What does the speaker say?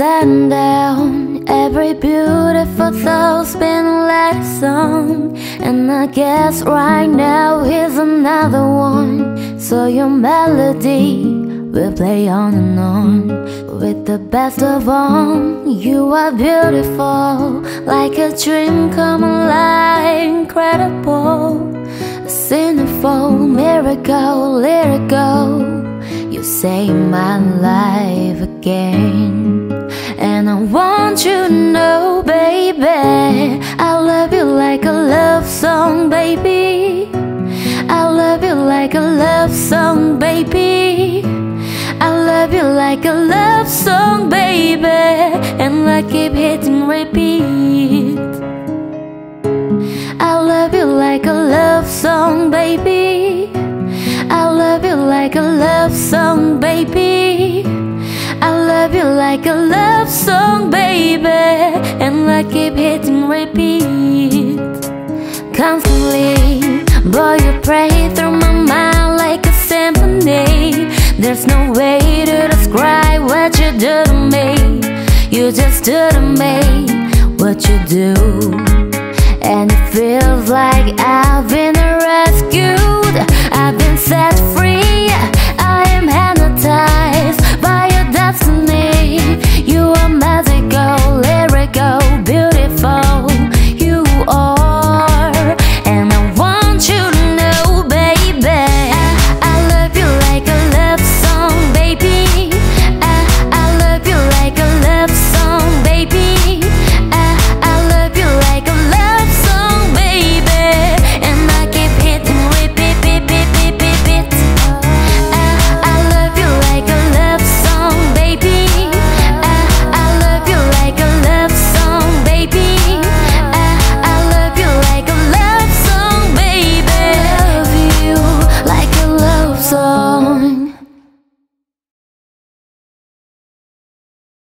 It's been said down, every beautiful thought's been let song. And I guess right now here's another one. So your melody will play on and on. With the best of all, you are beautiful, like a dream come alive, incredible. A sinful miracle, lyrical. You save my life again. And I want you to know, baby, I love you like a love song, baby. I love you like a love song, baby. I love you like a love song, baby. And I keep hitting repeat. I love you like a love song, baby. I love you like a love song, baby. Love you like a love song, baby. And I keep hitting repeat. Constantly, boy, you pray through my mind like a symphony. There's no way to describe what you do to me. You just do to me what you do. And it feels like I've been rescued,